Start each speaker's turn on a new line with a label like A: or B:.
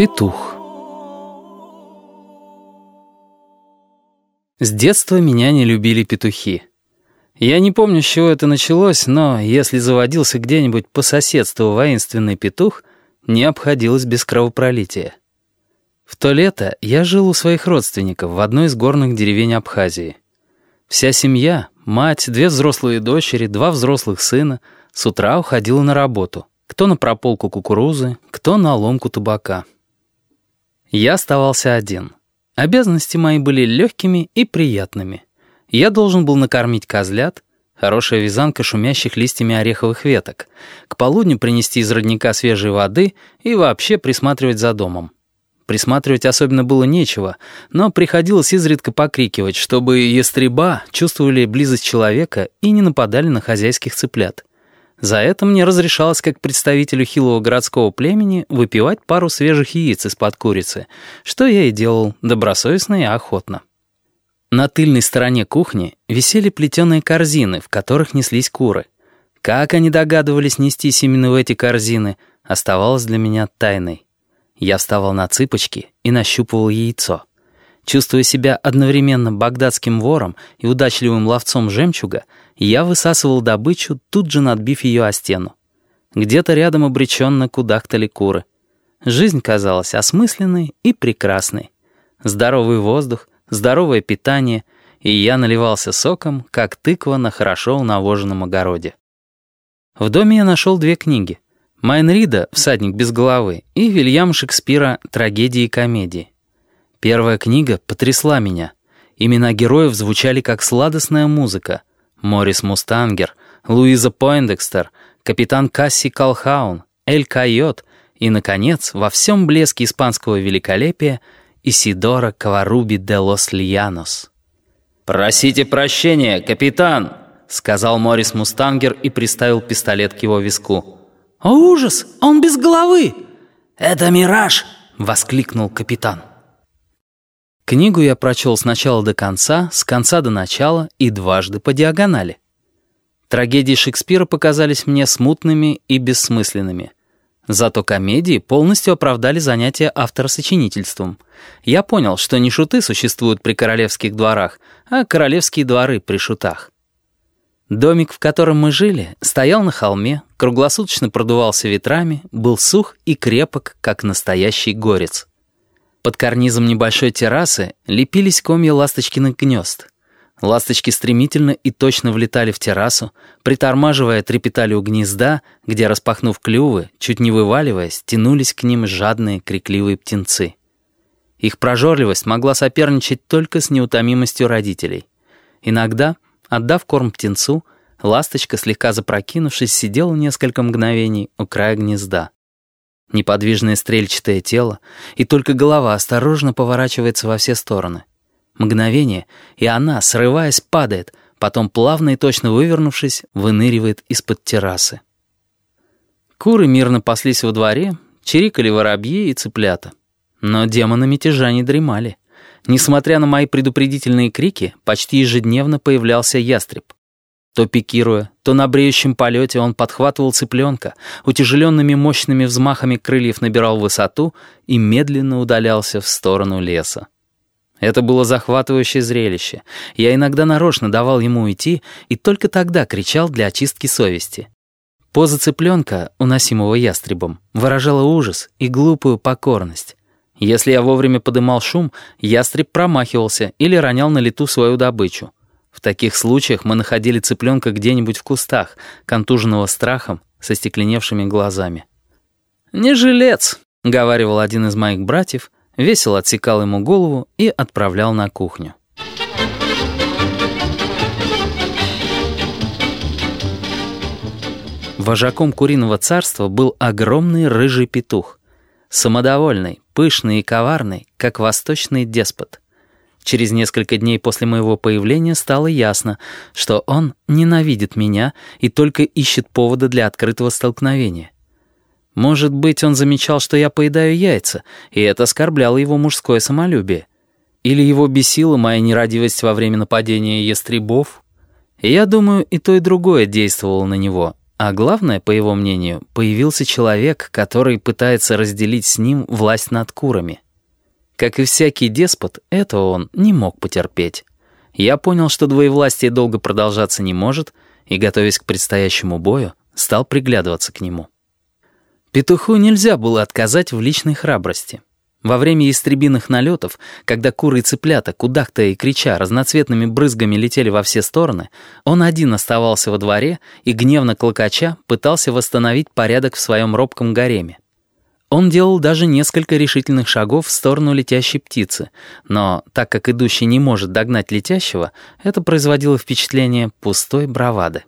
A: Петух. С детства меня не любили петухи. Я не помню, с чего это началось, но если заводился где-нибудь по соседству воинственный петух, не обходилось без кровопролития. В то лето я жил у своих родственников в одной из горных деревень Абхазии. Вся семья, мать, две взрослые дочери, два взрослых сына, с утра уходила на работу. Кто на прополку кукурузы, кто на ломку табака. Я оставался один. Обязанности мои были легкими и приятными. Я должен был накормить козлят, хорошая вязанка шумящих листьями ореховых веток, к полудню принести из родника свежей воды и вообще присматривать за домом. Присматривать особенно было нечего, но приходилось изредка покрикивать, чтобы ястреба чувствовали близость человека и не нападали на хозяйских цыплят. За это мне разрешалось, как представителю хилого городского племени, выпивать пару свежих яиц из-под курицы, что я и делал добросовестно и охотно. На тыльной стороне кухни висели плетеные корзины, в которых неслись куры. Как они догадывались нестись именно в эти корзины, оставалось для меня тайной. Я вставал на цыпочки и нащупывал яйцо. Чувствуя себя одновременно багдадским вором и удачливым ловцом жемчуга, я высасывал добычу, тут же надбив ее о стену. Где-то рядом обреченно кудахтали куры. Жизнь казалась осмысленной и прекрасной. Здоровый воздух, здоровое питание, и я наливался соком, как тыква на хорошо унавоженном огороде. В доме я нашел две книги. Майнрида «Всадник без головы» и Вильям Шекспира «Трагедии и комедии». Первая книга потрясла меня. Имена героев звучали как сладостная музыка — Морис Мустангер, Луиза Пойндекстер, капитан Касси Калхаун, Эль Койот и, наконец, во всем блеске испанского великолепия Исидора Коварубио де Лос-Льянос. «Просите прощения, капитан!» — сказал Морис Мустангер и приставил пистолет к его виску.
B: «О, ужас! Он без головы!»
C: «Это мираж!»
A: — воскликнул капитан. Книгу я прочел с начала до конца, с конца до начала и дважды по диагонали. Трагедии Шекспира показались мне смутными и бессмысленными. Зато комедии полностью оправдали занятия автора-сочинительством. Я понял, что не шуты существуют при королевских дворах, а королевские дворы при шутах. Домик, в котором мы жили, стоял на холме, круглосуточно продувался ветрами, был сух и крепок, как настоящий горец. Под карнизом небольшой террасы лепились комья ласточкиных гнезд. Ласточки стремительно и точно влетали в террасу, притормаживая трепетали у гнезда, где, распахнув клювы, чуть не вываливаясь, тянулись к ним жадные крикливые птенцы. Их прожорливость могла соперничать только с неутомимостью родителей. Иногда, отдав корм птенцу, ласточка, слегка запрокинувшись, сидела несколько мгновений у края гнезда неподвижное стрельчатое тело, и только голова осторожно поворачивается во все стороны. Мгновение, и она, срываясь, падает, потом, плавно и точно вывернувшись, выныривает из-под террасы. Куры мирно паслись во дворе, чирикали воробьи и цыплята. Но демоны мятежа не дремали. Несмотря на мои предупредительные крики, почти ежедневно появлялся ястреб. То пикируя, то на бреющем полете он подхватывал цыпленка, утяжеленными мощными взмахами крыльев набирал высоту и медленно удалялся в сторону леса. Это было захватывающее зрелище. Я иногда нарочно давал ему уйти и только тогда кричал для очистки совести. Поза цыпленка, уносимого ястребом, выражала ужас и глупую покорность. Если я вовремя подымал шум, ястреб промахивался или ронял на лету свою добычу. В таких случаях мы находили цыпленка где-нибудь в кустах, контуженного страхом, со стекленевшими глазами. «Не жилец», — говаривал один из моих братьев, весело отсекал ему голову и отправлял на кухню. Вожаком куриного царства был огромный рыжий петух. Самодовольный, пышный и коварный, как восточный деспот. Через несколько дней после моего появления стало ясно, что он ненавидит меня и только ищет повода для открытого столкновения. Может быть, он замечал, что я поедаю яйца, и это оскорбляло его мужское самолюбие. Или его бесила моя нерадивость во время нападения ястребов. Я думаю, и то, и другое действовало на него, А главное, по его мнению, появился человек, который пытается разделить с ним власть над курами. Как и всякий деспот, этого он не мог потерпеть. Я понял, что двоевластие долго продолжаться не может, и, готовясь к предстоящему бою, стал приглядываться к нему. Петуху нельзя было отказать в личной храбрости. Во время истребиных налетов, когда куры и цыплята, кудахтая и крича, разноцветными брызгами летели во все стороны, он один оставался во дворе и, гневно клокоча, пытался восстановить порядок в своем робком гареме. Он делал даже несколько решительных шагов в сторону летящей птицы, но, так как идущий не может догнать летящего, это производило впечатление пустой бравады.